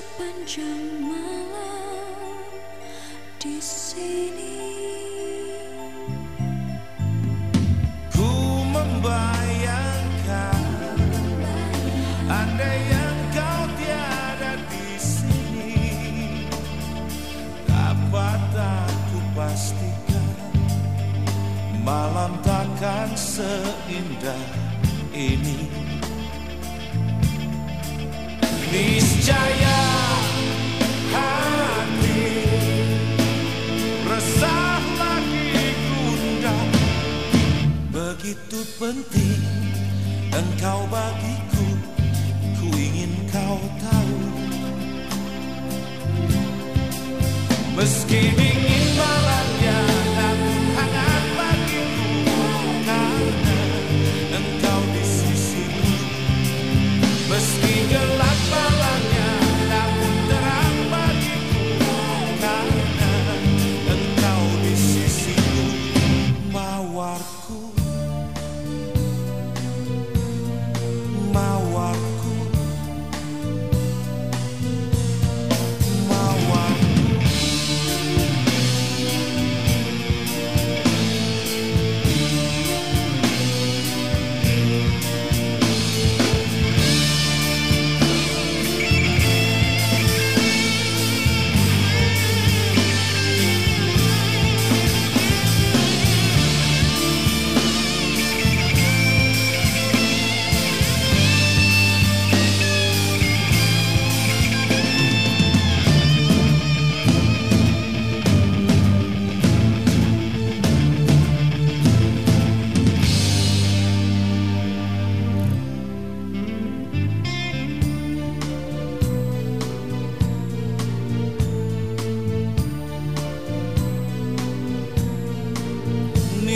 sepanjang malam di sini. Ku membayangkan andai yang kau tiada di sini, dapat aku pastikan malam takkan seindah ini. Niscaya penting engkau bagiku Ku ingin kau tahu. Meski dingin malamnya namun hangat bagiku Karena engkau di sisiku Meski gelap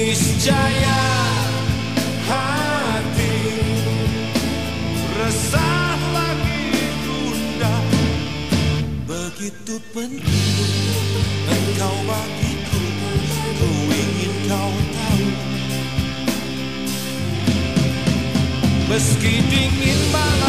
Niscaya hati. Resah lagi gundah Begitu penting engkau bagiku Ku ingin kau tahu. Meski dingin namun